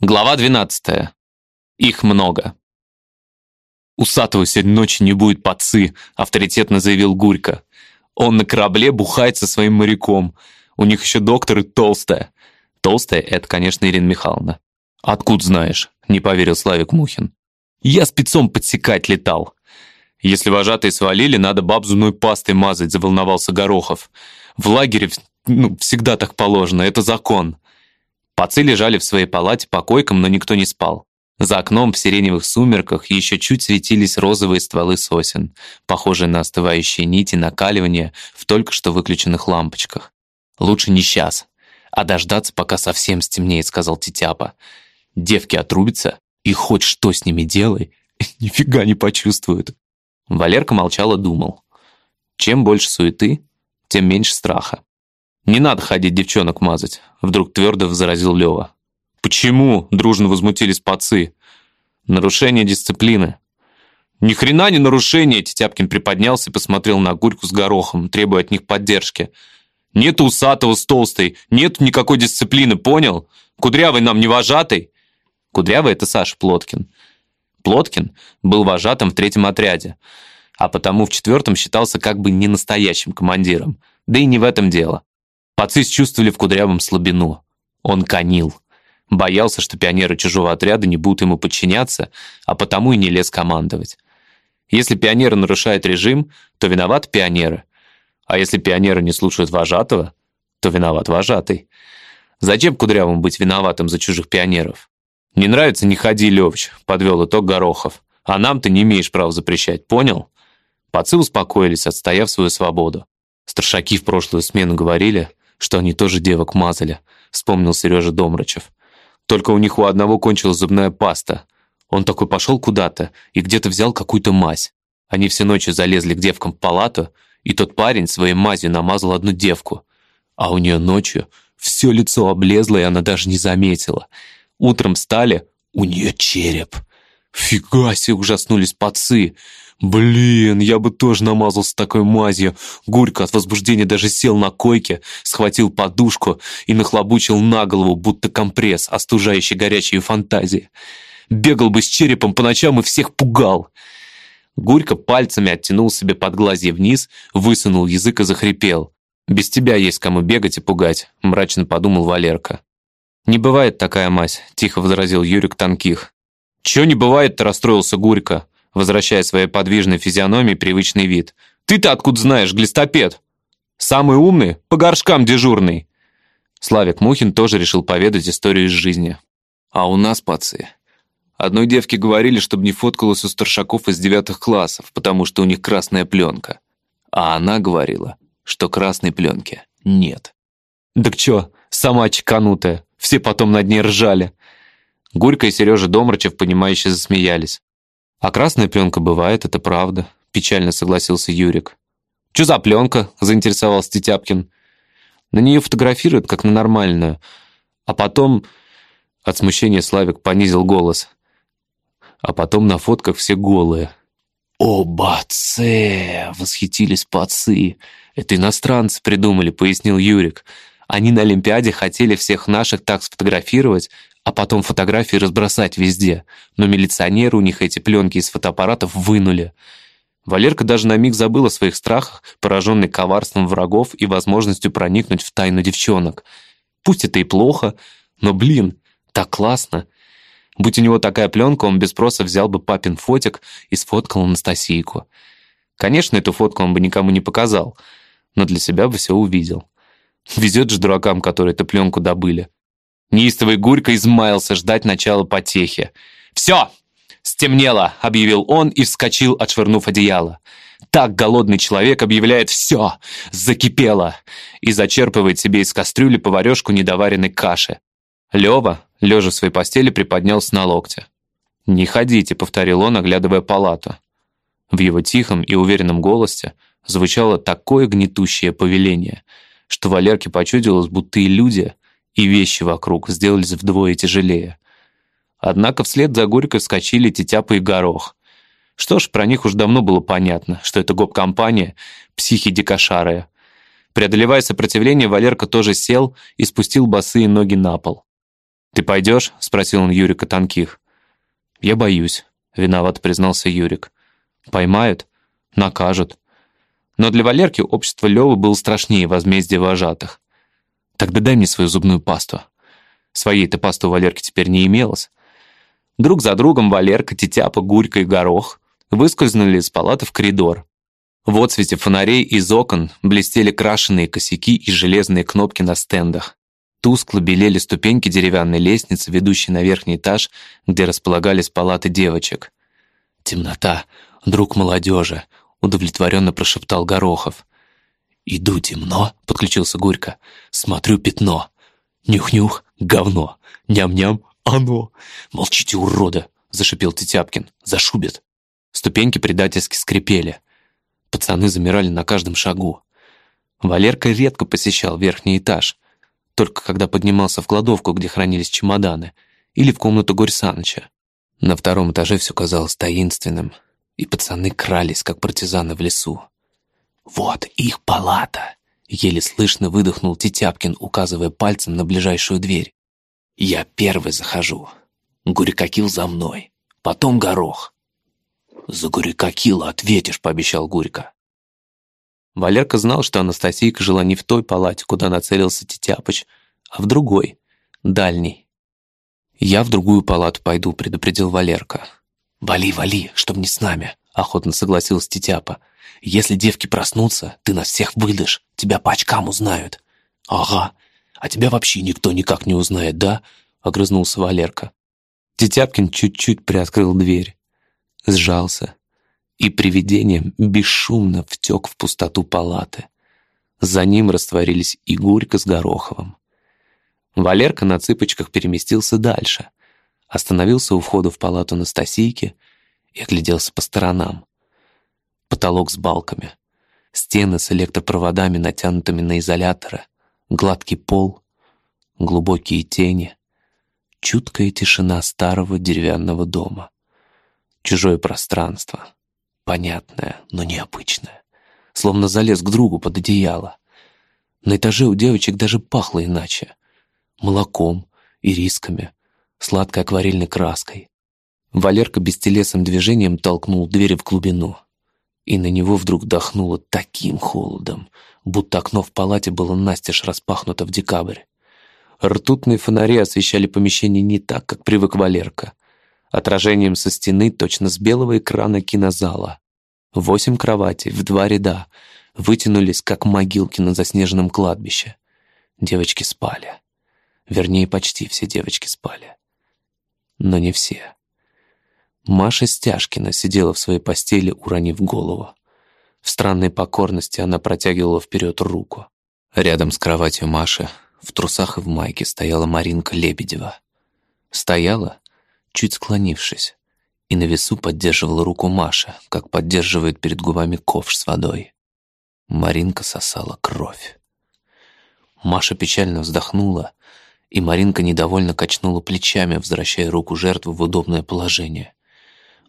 Глава 12. Их много. «Усатого сегодня ночью не будет пацы», — авторитетно заявил Гурько. «Он на корабле бухает со своим моряком. У них еще доктор и толстая». «Толстая — это, конечно, Ирина Михайловна». «Откуда знаешь?» — не поверил Славик Мухин. «Я спецом подсекать летал». «Если вожатые свалили, надо баб зубной пастой мазать», — заволновался Горохов. «В лагере ну, всегда так положено, это закон». Пацы лежали в своей палате по койкам, но никто не спал. За окном в сиреневых сумерках еще чуть светились розовые стволы сосен, похожие на остывающие нити накаливания в только что выключенных лампочках. «Лучше не сейчас, а дождаться, пока совсем стемнеет», — сказал Титяпа. «Девки отрубятся, и хоть что с ними делай, нифига не почувствуют». Валерка молчал думал. Чем больше суеты, тем меньше страха. «Не надо ходить девчонок мазать», — вдруг твердо возразил Лёва. «Почему?» — дружно возмутились пацы. «Нарушение дисциплины». «Ни хрена не нарушение!» — Тетяпкин приподнялся и посмотрел на Гурьку с горохом, требуя от них поддержки. «Нету усатого с толстой, нет никакой дисциплины, понял? Кудрявый нам не вожатый!» Кудрявый — это Саша Плоткин. Плоткин был вожатым в третьем отряде, а потому в четвертом считался как бы не настоящим командиром. Да и не в этом дело. Пацы чувствовали в Кудрявом слабину. Он конил. Боялся, что пионеры чужого отряда не будут ему подчиняться, а потому и не лез командовать. Если пионеры нарушают режим, то виноват пионеры. А если пионеры не слушают вожатого, то виноват вожатый. Зачем Кудрявому быть виноватым за чужих пионеров? «Не нравится, не ходи, Левч», — подвел итог Горохов. «А нам ты не имеешь права запрещать, понял?» Пацы успокоились, отстояв свою свободу. Старшаки в прошлую смену говорили, что они тоже девок мазали», — вспомнил Сережа Домрачев. «Только у них у одного кончилась зубная паста. Он такой пошел куда-то и где-то взял какую-то мазь. Они все ночи залезли к девкам в палату, и тот парень своей мазью намазал одну девку. А у нее ночью все лицо облезло, и она даже не заметила. Утром встали, у нее череп. Фига себе, ужаснулись пацы. Блин, я бы тоже намазался такой мазью. Гурько от возбуждения даже сел на койке, схватил подушку и нахлобучил на голову, будто компресс, остужающий горячие фантазии. Бегал бы с черепом по ночам и всех пугал. Гурько пальцами оттянул себе подглазье вниз, высунул язык и захрипел. «Без тебя есть кому бегать и пугать», — мрачно подумал Валерка. «Не бывает такая мазь», — тихо возразил Юрик Танких. «Чё не бывает-то?» — расстроился Гурько возвращая своей подвижной физиономии привычный вид. «Ты-то откуда знаешь, глистопед? Самый умный, по горшкам дежурный!» Славик Мухин тоже решил поведать историю из жизни. «А у нас, пацы, одной девке говорили, чтобы не фоткалась у старшаков из девятых классов, потому что у них красная пленка. А она говорила, что красной пленки нет». «Так чё, сама чеканутая, все потом над ней ржали». Гурька и Сережа Домрачев, понимающе засмеялись. «А красная пленка бывает, это правда», — печально согласился Юрик. «Чё за пленка?» — заинтересовался Тетяпкин. «На нее фотографируют, как на нормальную. А потом...» От смущения Славик понизил голос. «А потом на фотках все голые». «О, баце!» — восхитились пацы. «Это иностранцы придумали», — пояснил Юрик. «Они на Олимпиаде хотели всех наших так сфотографировать, а потом фотографии разбросать везде. Но милиционеры у них эти пленки из фотоаппаратов вынули. Валерка даже на миг забыл о своих страхах, пораженный коварством врагов и возможностью проникнуть в тайну девчонок. Пусть это и плохо, но, блин, так классно. Будь у него такая пленка, он без спроса взял бы папин фотик и сфоткал Анастасийку. Конечно, эту фотку он бы никому не показал, но для себя бы все увидел. Везет же дуракам, которые эту пленку добыли. Неистовый Гурько измаялся ждать начала потехи. «Все! Стемнело!» — объявил он и вскочил, отшвырнув одеяло. Так голодный человек объявляет «все! Закипело!» и зачерпывает себе из кастрюли поварешку недоваренной каши. Лева, лежа в своей постели, приподнялся на локте. «Не ходите», — повторил он, оглядывая палату. В его тихом и уверенном голосе звучало такое гнетущее повеление, что Валерке почудилось, будто иллюзия — и вещи вокруг сделались вдвое тяжелее. Однако вслед за Горькой вскочили Тетяпа и Горох. Что ж, про них уж давно было понятно, что это гоп-компания, психи дикошарые. Преодолевая сопротивление, Валерка тоже сел и спустил босые ноги на пол. «Ты пойдешь?» — спросил он Юрика Танких. «Я боюсь», — виноват признался Юрик. «Поймают? Накажут». Но для Валерки общество Лёвы было страшнее возмездия вожатых. «Тогда дай мне свою зубную пасту». Своей-то пасты у Валерки теперь не имелось. Друг за другом Валерка, Тетяпа, Гурька и Горох выскользнули из палаты в коридор. В отсвете фонарей из окон блестели крашеные косяки и железные кнопки на стендах. Тускло белели ступеньки деревянной лестницы, ведущей на верхний этаж, где располагались палаты девочек. «Темнота, друг молодежи», — удовлетворенно прошептал Горохов. «Иду темно», — подключился Гурька. «Смотрю пятно. Нюх-нюх, говно. Ням-ням, оно. Молчите, урода!» — зашипел Тетяпкин. «Зашубит». Ступеньки предательски скрипели. Пацаны замирали на каждом шагу. Валерка редко посещал верхний этаж — только когда поднимался в кладовку, где хранились чемоданы, или в комнату Горь Саныча. На втором этаже все казалось таинственным, и пацаны крались, как партизаны в лесу. «Вот их палата!» — еле слышно выдохнул Тетяпкин, указывая пальцем на ближайшую дверь. «Я первый захожу. Гурикакил за мной. Потом горох». «За Гурикакила ответишь», — пообещал Гурика. Валерка знал, что Анастасийка жила не в той палате, куда нацелился Тетяпыч, а в другой, дальней. «Я в другую палату пойду», — предупредил Валерка. «Вали, вали, чтоб не с нами», — охотно согласился Тетяпа. «Если девки проснутся, ты нас всех выдашь, тебя по очкам узнают». «Ага, а тебя вообще никто никак не узнает, да?» — огрызнулся Валерка. Тетяпкин чуть-чуть приоткрыл дверь, сжался, и привидением бесшумно втек в пустоту палаты. За ним растворились и Гурька с Гороховым. Валерка на цыпочках переместился дальше, остановился у входа в палату Анастасийки и огляделся по сторонам. Потолок с балками, стены с электропроводами, натянутыми на изоляторы, гладкий пол, глубокие тени, чуткая тишина старого деревянного дома, чужое пространство — понятное, но необычное. Словно залез к другу под одеяло. На этаже у девочек даже пахло иначе. Молоком, ирисками, сладкой акварельной краской. Валерка бестелесным движением толкнул дверь в глубину. И на него вдруг дохнуло таким холодом, будто окно в палате было настежь распахнуто в декабрь. Ртутные фонари освещали помещение не так, как привык Валерка — отражением со стены, точно с белого экрана кинозала. Восемь кроватей в два ряда вытянулись, как могилки на заснеженном кладбище. Девочки спали. Вернее, почти все девочки спали. Но не все. Маша Стяжкина сидела в своей постели, уронив голову. В странной покорности она протягивала вперед руку. Рядом с кроватью Маши, в трусах и в майке, стояла Маринка Лебедева. Стояла чуть склонившись, и на весу поддерживала руку Маша, как поддерживает перед губами ковш с водой. Маринка сосала кровь. Маша печально вздохнула, и Маринка недовольно качнула плечами, возвращая руку жертвы в удобное положение.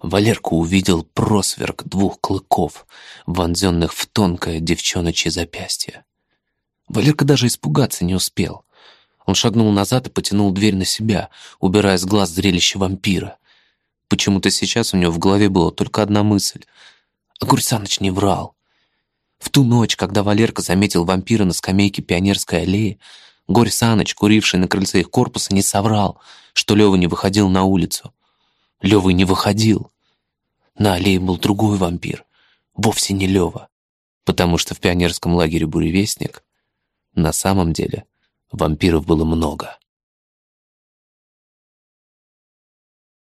Валерка увидел просверк двух клыков, вонзенных в тонкое девчоночье запястье. Валерка даже испугаться не успел. Он шагнул назад и потянул дверь на себя, убирая с глаз зрелище вампира. Почему-то сейчас у него в голове была только одна мысль. А Гурсаныч не врал. В ту ночь, когда Валерка заметил вампира на скамейке Пионерской аллеи, Горь Саныч, куривший на крыльце их корпуса, не соврал, что Лёва не выходил на улицу. Лёва не выходил. На аллее был другой вампир, вовсе не Лёва, потому что в пионерском лагере «Буревестник» на самом деле — Вампиров было много.